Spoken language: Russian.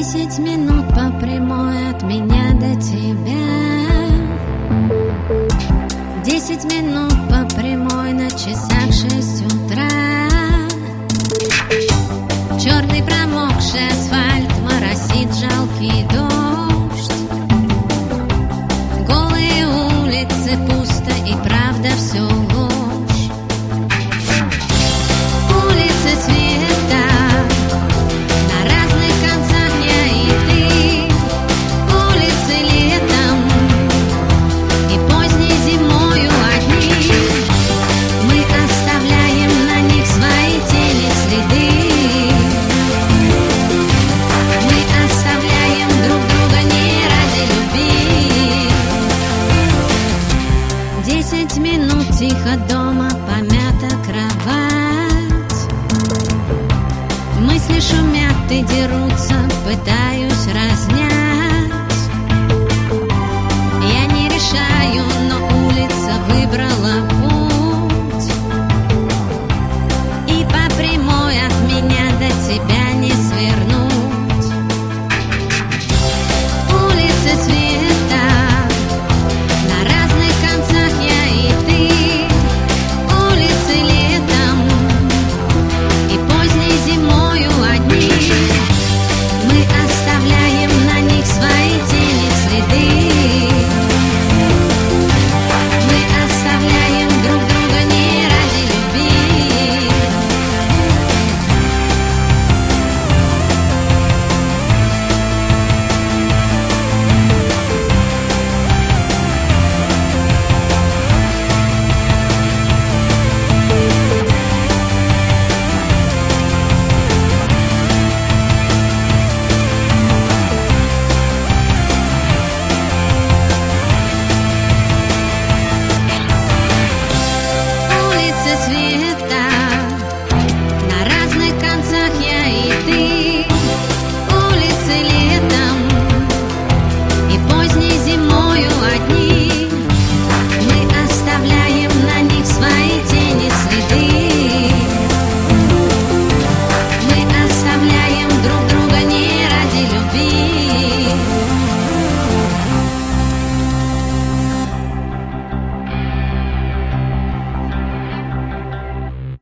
Десять минут по прямой от меня до тебя. тихо дома помята кровать. Мысли шумят и дерутся, пытаюсь разнять.